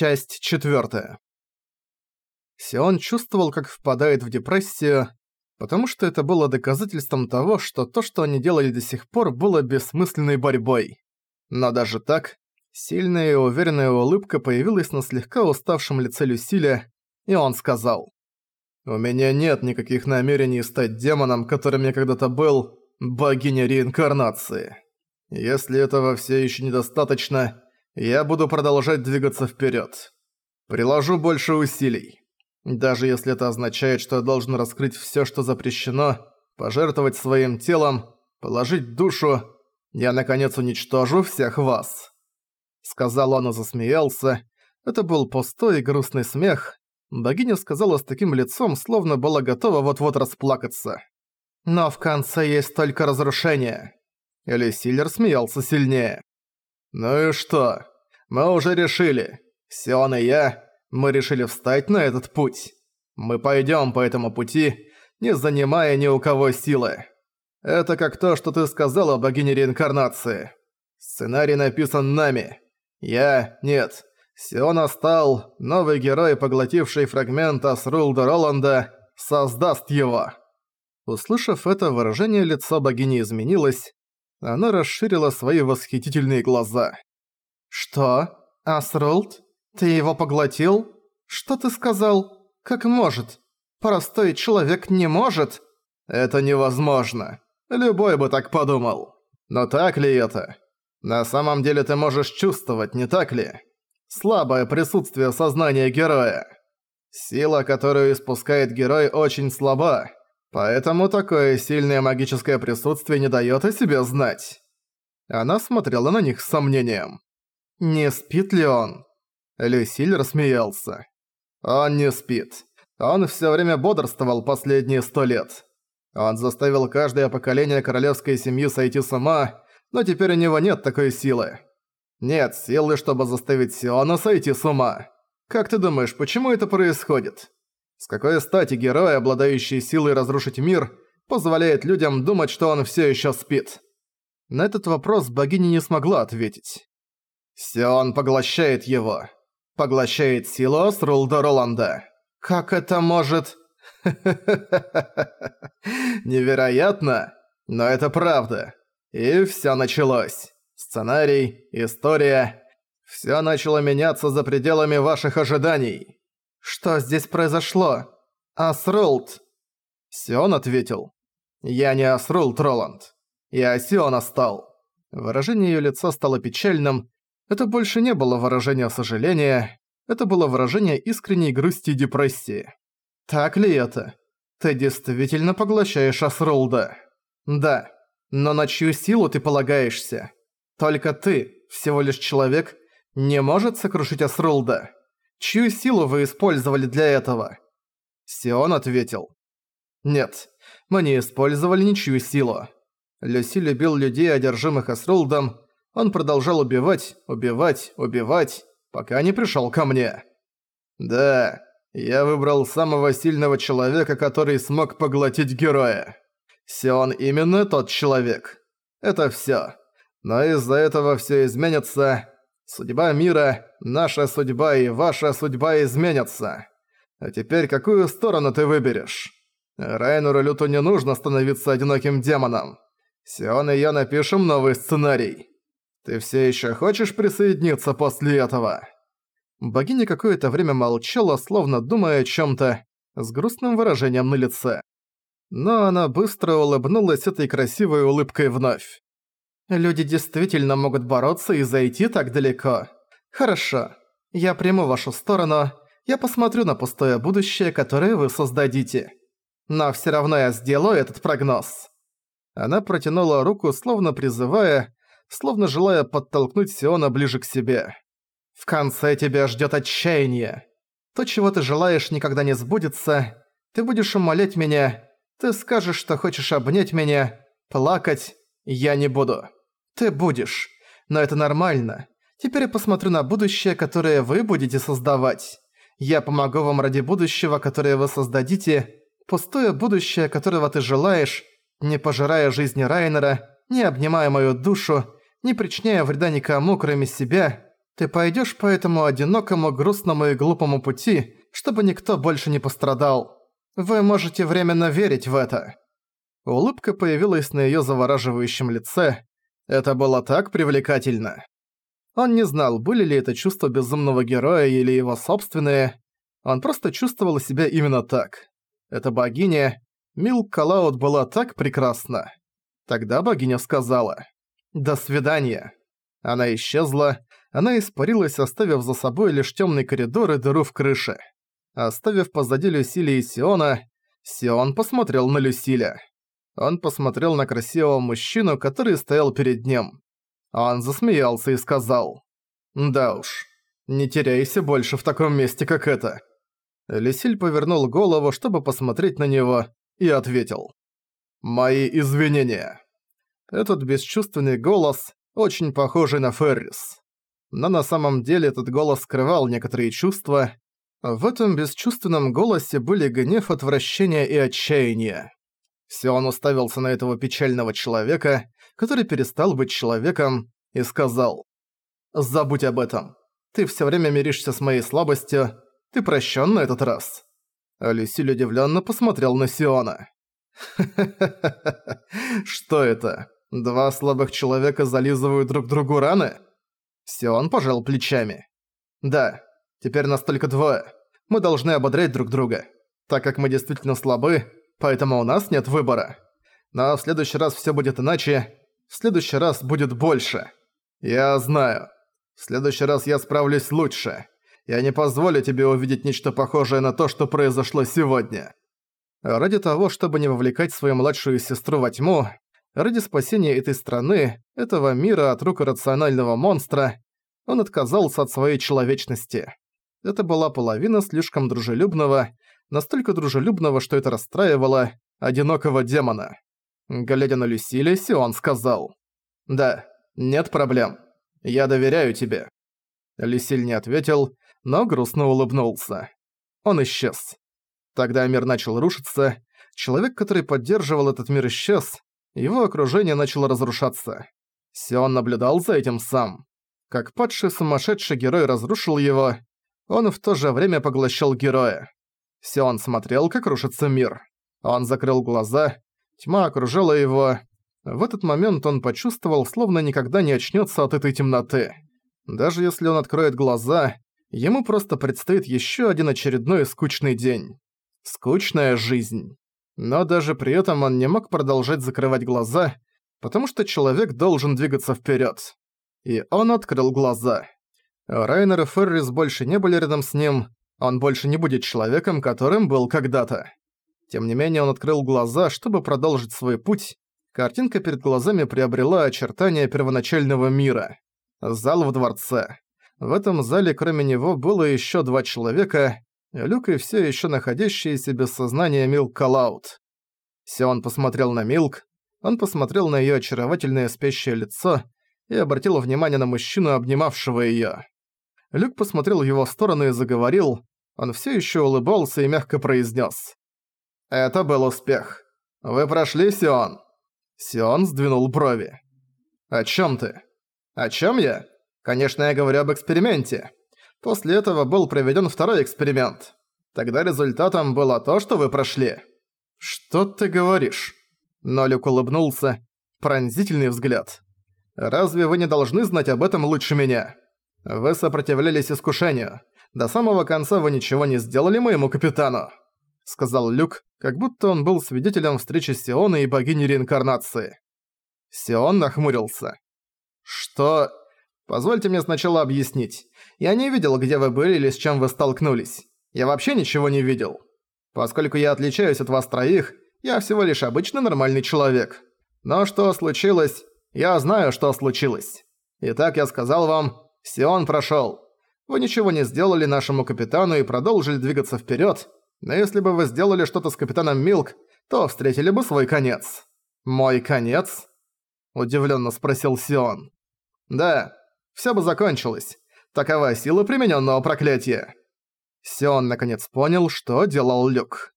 Часть четвертая. Сион чувствовал, как впадает в депрессию, потому что это было доказательством того, что то, что они делали до сих пор, было бессмысленной борьбой. Но даже так, сильная и уверенная улыбка появилась на слегка уставшем лице Люсиля, и он сказал, «У меня нет никаких намерений стать демоном, которым я когда-то был, богиня реинкарнации. Если этого все еще недостаточно, я буду продолжать двигаться вперед. Приложу больше усилий. Даже если это означает, что я должен раскрыть все, что запрещено, пожертвовать своим телом, положить душу, я наконец уничтожу всех вас. Сказал он и засмеялся. Это был пустой и грустный смех. Богиня сказала с таким лицом, словно была готова вот-вот расплакаться. Но в конце есть только разрушение. Элисиллер смеялся сильнее. «Ну и что? Мы уже решили. Сион и я, мы решили встать на этот путь. Мы пойдем по этому пути, не занимая ни у кого силы. Это как то, что ты сказала богине реинкарнации. Сценарий написан нами. Я... нет. Сиона стал, новый герой, поглотивший фрагмент Асрулда Роланда, создаст его. Услышав это, выражение лица богини изменилось, она расширила свои восхитительные глаза. «Что? Асрулт? Ты его поглотил? Что ты сказал? Как может? Простой человек не может?» «Это невозможно. Любой бы так подумал. Но так ли это? На самом деле ты можешь чувствовать, не так ли? Слабое присутствие сознания героя. Сила, которую испускает герой, очень слаба. Поэтому такое сильное магическое присутствие не даёт о себе знать. Она смотрела на них с сомнением. «Не спит ли он?» Люсиль рассмеялся. «Он не спит. Он всё время бодрствовал последние сто лет. Он заставил каждое поколение королевской семьи сойти с ума, но теперь у него нет такой силы. Нет силы, чтобы заставить Сиона сойти с ума. Как ты думаешь, почему это происходит?» С какой стати герой, обладающий силой разрушить мир, позволяет людям думать, что он все еще спит? На этот вопрос богиня не смогла ответить. Сион поглощает его. Поглощает силу Асрулда Роланда. Как это может... Невероятно, но это правда. И все началось. Сценарий, история... Все начало меняться за пределами ваших ожиданий. «Что здесь произошло? Асрулт?» Сион ответил. «Я не Асрулт, Роланд. Я Сиона стал». Выражение её лица стало печальным. Это больше не было выражение сожаления. Это было выражение искренней грусти и депрессии. «Так ли это? Ты действительно поглощаешь Асрулда?» «Да. Но на чью силу ты полагаешься? Только ты, всего лишь человек, не может сокрушить Асрулда». Чью силу вы использовали для этого?» Сион ответил. «Нет, мы не использовали ничью силу. Люси любил людей, одержимых Асрулдом. Он продолжал убивать, убивать, убивать, пока не пришёл ко мне. Да, я выбрал самого сильного человека, который смог поглотить героя. Сион именно тот человек. Это всё. Но из-за этого всё изменится, Судьба мира, наша судьба и ваша судьба изменятся. А теперь какую сторону ты выберешь? Райнуру Люту не нужно становиться одиноким демоном. Сион и я напишем новый сценарий. Ты все еще хочешь присоединиться после этого?» Богиня какое-то время молчала, словно думая о чем то с грустным выражением на лице. Но она быстро улыбнулась этой красивой улыбкой вновь. Люди действительно могут бороться и зайти так далеко. Хорошо. Я приму вашу сторону. Я посмотрю на пустое будущее, которое вы создадите. Но всё равно я сделаю этот прогноз. Она протянула руку, словно призывая, словно желая подтолкнуть Сиона ближе к себе. В конце тебя ждёт отчаяние. То, чего ты желаешь, никогда не сбудется. Ты будешь умолять меня. Ты скажешь, что хочешь обнять меня, плакать. Я не буду. Ты будешь. Но это нормально. Теперь я посмотрю на будущее, которое вы будете создавать. Я помогу вам ради будущего, которое вы создадите. Пустое будущее, которого ты желаешь, не пожирая жизни Райнера, не обнимая мою душу, не причиняя вреда никому, кроме себя. Ты пойдёшь по этому одинокому, грустному и глупому пути, чтобы никто больше не пострадал. Вы можете временно верить в это». Улыбка появилась на её завораживающем лице. Это было так привлекательно. Он не знал, были ли это чувства безумного героя или его собственные. Он просто чувствовал себя именно так. Эта богиня, Мил Калаут была так прекрасна. Тогда богиня сказала «До свидания». Она исчезла, она испарилась, оставив за собой лишь темный коридор и дыру в крыше. Оставив позади Люсили и Сиона, Сион посмотрел на Люсиля. Он посмотрел на красивого мужчину, который стоял перед ним. Он засмеялся и сказал, «Да уж, не теряйся больше в таком месте, как это». Люсиль повернул голову, чтобы посмотреть на него, и ответил, «Мои извинения». Этот бесчувственный голос, очень похожий на Феррис. Но на самом деле этот голос скрывал некоторые чувства. В этом бесчувственном голосе были гнев, отвращение и отчаяние. Сион уставился на этого печального человека, который перестал быть человеком, и сказал «Забудь об этом. Ты всё время миришься с моей слабостью. Ты прощен на этот раз». Алисиль удивленно посмотрел на Сиона. Что это? Два слабых человека зализывают друг другу раны? Сион пожал плечами. Да, теперь нас только двое. Мы должны ободрять друг друга. Так как мы действительно слабы, поэтому у нас нет выбора. Но в следующий раз всё будет иначе. В следующий раз будет больше. Я знаю. В следующий раз я справлюсь лучше. Я не позволю тебе увидеть нечто похожее на то, что произошло сегодня. Ради того, чтобы не вовлекать свою младшую сестру во тьму, ради спасения этой страны, этого мира от рук рационального монстра, он отказался от своей человечности. Это была половина слишком дружелюбного, настолько дружелюбного, что это расстраивало, одинокого демона. Глядя на Люсиле, Сион сказал. «Да, нет проблем. Я доверяю тебе». Люсиль не ответил, но грустно улыбнулся. Он исчез. Тогда мир начал рушиться, человек, который поддерживал этот мир, исчез, его окружение начало разрушаться. Сион наблюдал за этим сам. Как падший сумасшедший герой разрушил его, он в то же время поглощал героя. Сион смотрел, как рушится мир. Он закрыл глаза, тьма окружала его. В этот момент он почувствовал, словно никогда не очнется от этой темноты. Даже если он откроет глаза, ему просто предстоит еще один очередной скучный день. Скучная жизнь. Но даже при этом он не мог продолжать закрывать глаза, потому что человек должен двигаться вперед. И он открыл глаза. Райнер и Феррис больше не были рядом с ним, он больше не будет человеком, которым был когда-то. Тем не менее он открыл глаза, чтобы продолжить свой путь. Картинка перед глазами приобрела очертания первоначального мира. Зал в дворце. В этом зале кроме него было еще два человека, Люк и все еще находящиеся без сознания Милк Калаут. Сион посмотрел на Милк, он посмотрел на ее очаровательное спящее лицо и обратил внимание на мужчину, обнимавшего ее. Люк посмотрел в его сторону и заговорил, он все еще улыбался и мягко произнес: «Это был успех. Вы прошли, Сион?» Сион сдвинул брови. «О чем ты?» «О чем я? Конечно, я говорю об эксперименте. После этого был проведен второй эксперимент. Тогда результатом было то, что вы прошли. Что ты говоришь? Нолик улыбнулся. Пронзительный взгляд. Разве вы не должны знать об этом лучше меня? Вы сопротивлялись искушению. До самого конца вы ничего не сделали моему капитану. Сказал Люк, как будто он был свидетелем встречи Сиона и богини реинкарнации. Сион нахмурился. Что... Позвольте мне сначала объяснить. Я не видел, где вы были или с чем вы столкнулись. Я вообще ничего не видел. Поскольку я отличаюсь от вас троих, я всего лишь обычный нормальный человек. Но что случилось, я знаю, что случилось. Итак, я сказал вам, Сион прошёл. Вы ничего не сделали нашему капитану и продолжили двигаться вперёд, но если бы вы сделали что-то с капитаном Милк, то встретили бы свой конец. Мой конец? Удивлённо спросил Сион. Да, всё бы закончилось. Такова сила примененного проклятия. Сион наконец понял, что делал Люк.